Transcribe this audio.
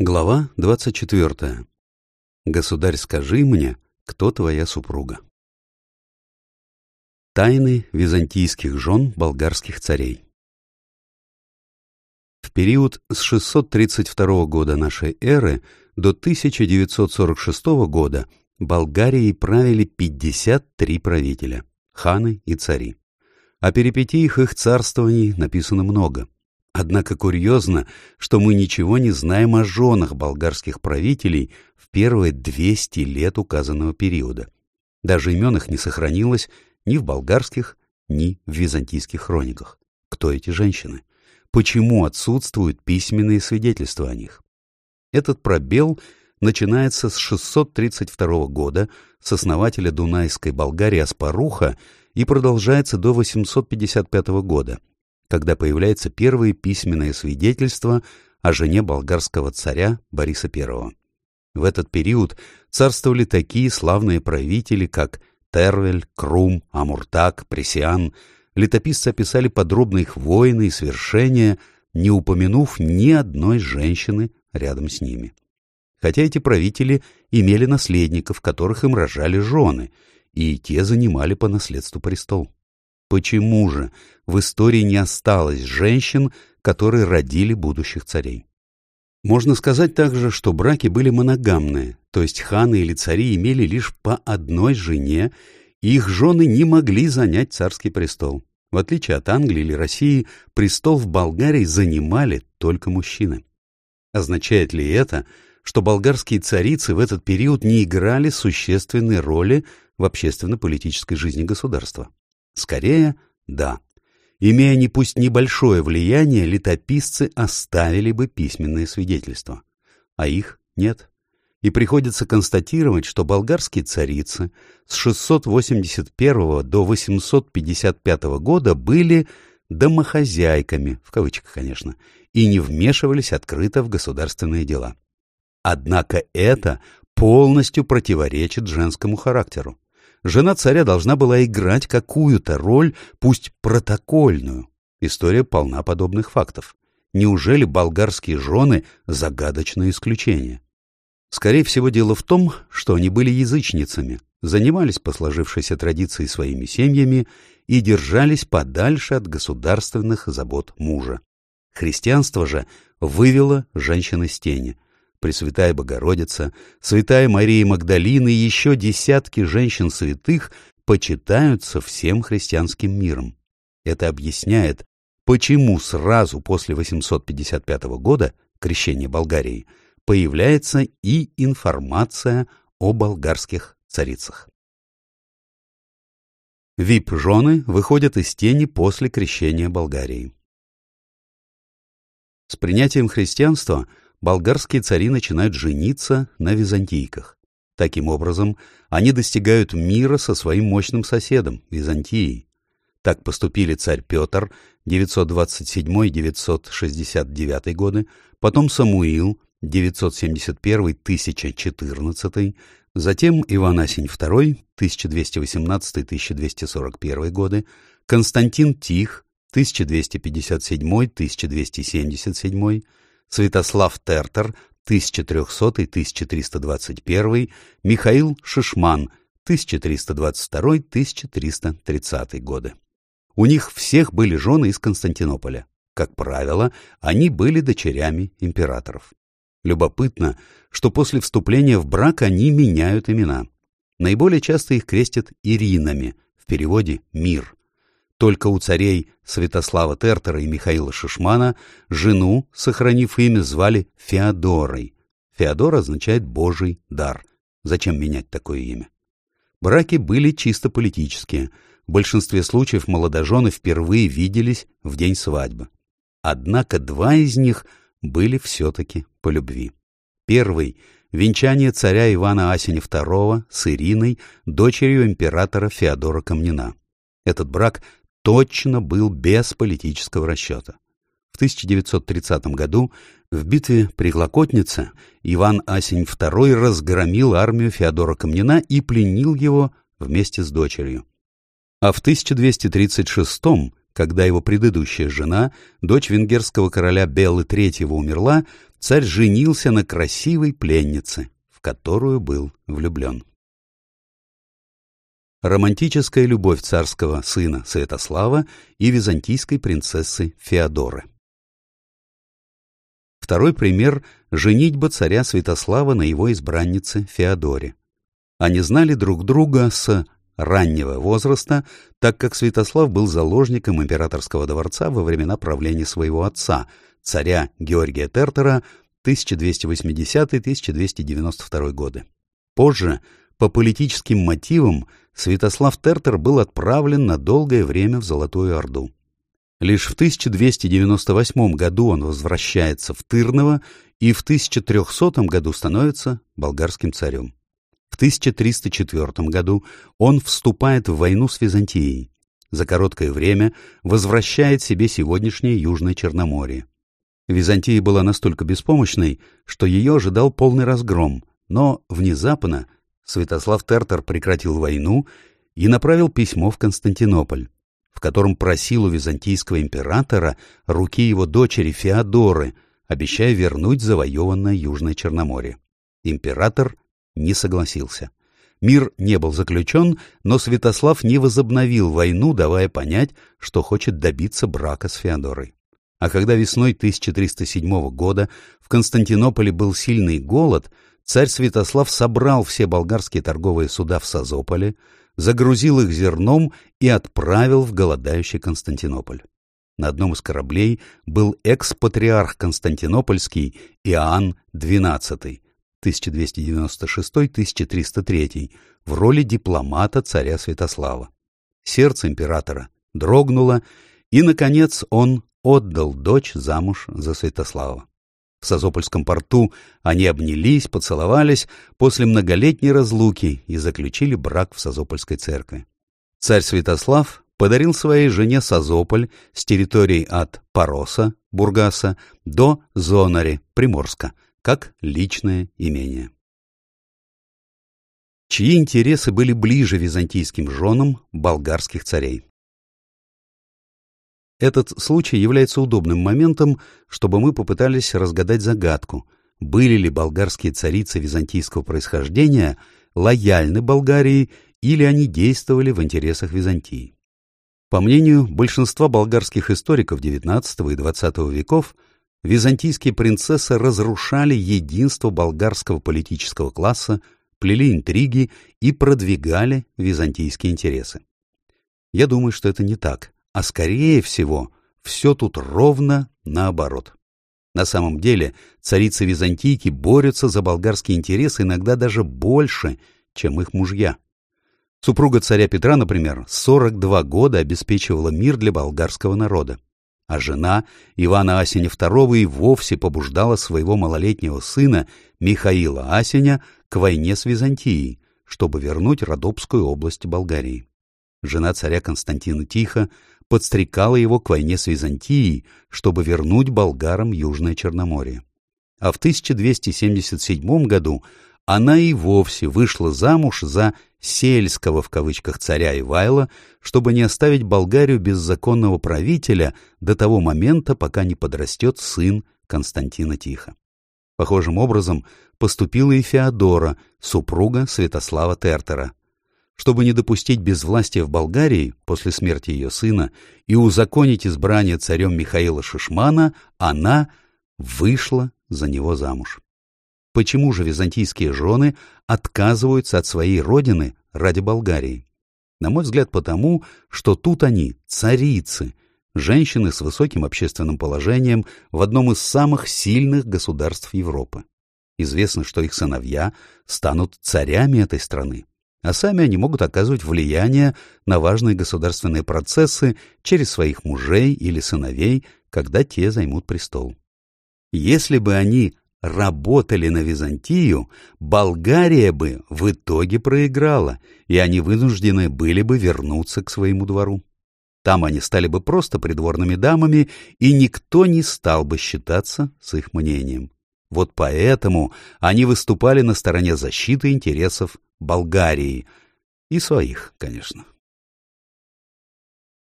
Глава 24. Государь, скажи мне, кто твоя супруга? Тайны византийских жен болгарских царей В период с 632 года нашей эры до 1946 года Болгарией правили 53 правителя, ханы и цари. О перипетиях их царствований написано много – Однако курьезно, что мы ничего не знаем о женах болгарских правителей в первые 200 лет указанного периода. Даже имен их не сохранилось ни в болгарских, ни в византийских хрониках. Кто эти женщины? Почему отсутствуют письменные свидетельства о них? Этот пробел начинается с 632 года с основателя Дунайской Болгарии Аспаруха и продолжается до 855 года – когда появляется первое письменное свидетельство о жене болгарского царя Бориса I. В этот период царствовали такие славные правители, как Тервель, Крум, Амуртак, Пресиан. Летописцы описали подробно их войны и свершения, не упомянув ни одной женщины рядом с ними. Хотя эти правители имели наследников, которых им рожали жены, и те занимали по наследству престол. Почему же в истории не осталось женщин, которые родили будущих царей? Можно сказать также, что браки были моногамные, то есть ханы или цари имели лишь по одной жене, и их жены не могли занять царский престол. В отличие от Англии или России, престол в Болгарии занимали только мужчины. Означает ли это, что болгарские царицы в этот период не играли существенной роли в общественно-политической жизни государства? Скорее, да. Имея не пусть небольшое влияние, летописцы оставили бы письменные свидетельства. А их нет. И приходится констатировать, что болгарские царицы с 681 до 855 года были «домохозяйками», в кавычках, конечно, и не вмешивались открыто в государственные дела. Однако это полностью противоречит женскому характеру жена царя должна была играть какую-то роль, пусть протокольную. История полна подобных фактов. Неужели болгарские жены — загадочное исключение? Скорее всего, дело в том, что они были язычницами, занимались по сложившейся традиции своими семьями и держались подальше от государственных забот мужа. Христианство же вывело женщин из тени, Пресвятая Богородица, Святая Мария Магдалина и еще десятки женщин святых почитаются всем христианским миром. Это объясняет, почему сразу после 855 года, крещения Болгарии, появляется и информация о болгарских царицах. ВИП-жены выходят из тени после крещения Болгарии. С принятием христианства – болгарские цари начинают жениться на византийках. Таким образом, они достигают мира со своим мощным соседом, Византией. Так поступили царь Петр, 927-969 годы, потом Самуил, 971-1014, затем Иван Асень II, 1218-1241 годы, Константин Тих, 1257-1277, Святослав Тертер, 1300-1321, Михаил Шишман, 1322-1330 годы. У них всех были жены из Константинополя. Как правило, они были дочерями императоров. Любопытно, что после вступления в брак они меняют имена. Наиболее часто их крестят Иринами, в переводе «мир». Только у царей Святослава Тертера и Михаила Шишмана жену, сохранив имя, звали Феодорой. Феодор означает «божий дар». Зачем менять такое имя? Браки были чисто политические. В большинстве случаев молодожены впервые виделись в день свадьбы. Однако два из них были все-таки по любви. Первый — венчание царя Ивана Асени II с Ириной, дочерью императора Феодора Камнина. Этот брак точно был без политического расчета. В 1930 году в битве при Глокотнице Иван Асень II разгромил армию Феодора Камнина и пленил его вместе с дочерью. А в 1236 когда его предыдущая жена, дочь венгерского короля Беллы III, умерла, царь женился на красивой пленнице, в которую был влюблен. Романтическая любовь царского сына Святослава и византийской принцессы Феодоры. Второй пример – женитьба царя Святослава на его избраннице Феодоре. Они знали друг друга с раннего возраста, так как Святослав был заложником императорского дворца во времена правления своего отца, царя Георгия Тертера 1280-1292 годы. Позже, по политическим мотивам, Святослав Тертер был отправлен на долгое время в Золотую Орду. Лишь в 1298 году он возвращается в Тырново и в 1300 году становится болгарским царем. В 1304 году он вступает в войну с Византией. За короткое время возвращает себе сегодняшнее Южное Черноморье. Византия была настолько беспомощной, что ее ожидал полный разгром, но внезапно Святослав Тертер прекратил войну и направил письмо в Константинополь, в котором просил у византийского императора руки его дочери Феодоры, обещая вернуть завоеванное Южное Черноморье. Император не согласился. Мир не был заключен, но Святослав не возобновил войну, давая понять, что хочет добиться брака с Феодорой. А когда весной 1307 года в Константинополе был сильный голод, царь Святослав собрал все болгарские торговые суда в Созополе, загрузил их зерном и отправил в голодающий Константинополь. На одном из кораблей был экс-патриарх Константинопольский Иоанн XII, 1296-1303, в роли дипломата царя Святослава. Сердце императора дрогнуло, и, наконец, он отдал дочь замуж за Святослава. В Созопольском порту они обнялись, поцеловались после многолетней разлуки и заключили брак в Созопольской церкви. Царь Святослав подарил своей жене Созополь с территорией от Пороса, Бургаса, до Зонари, Приморска, как личное имение. Чьи интересы были ближе византийским женам болгарских царей? Этот случай является удобным моментом, чтобы мы попытались разгадать загадку, были ли болгарские царицы византийского происхождения лояльны Болгарии или они действовали в интересах Византии. По мнению большинства болгарских историков XIX и XX веков, византийские принцессы разрушали единство болгарского политического класса, плели интриги и продвигали византийские интересы. Я думаю, что это не так а скорее всего, все тут ровно наоборот. На самом деле, царицы Византийки борются за болгарские интересы иногда даже больше, чем их мужья. Супруга царя Петра, например, 42 года обеспечивала мир для болгарского народа, а жена Ивана Асеня II и вовсе побуждала своего малолетнего сына Михаила Асеня к войне с Византией, чтобы вернуть Родопскую область Болгарии. Жена царя Константина Тихо подстрекала его к войне с Византией, чтобы вернуть болгарам Южное Черноморье. А в 1277 году она и вовсе вышла замуж за «сельского» в кавычках царя Ивайла, чтобы не оставить Болгарию без законного правителя до того момента, пока не подрастет сын Константина Тихо. Похожим образом поступила и Феодора, супруга Святослава Тертера, чтобы не допустить безвластия в Болгарии после смерти ее сына и узаконить избрание царем Михаила Шишмана, она вышла за него замуж. Почему же византийские жены отказываются от своей родины ради Болгарии? На мой взгляд, потому, что тут они царицы, женщины с высоким общественным положением в одном из самых сильных государств Европы. Известно, что их сыновья станут царями этой страны а сами они могут оказывать влияние на важные государственные процессы через своих мужей или сыновей, когда те займут престол. Если бы они работали на Византию, Болгария бы в итоге проиграла, и они вынуждены были бы вернуться к своему двору. Там они стали бы просто придворными дамами, и никто не стал бы считаться с их мнением. Вот поэтому они выступали на стороне защиты интересов Болгарии. И своих, конечно.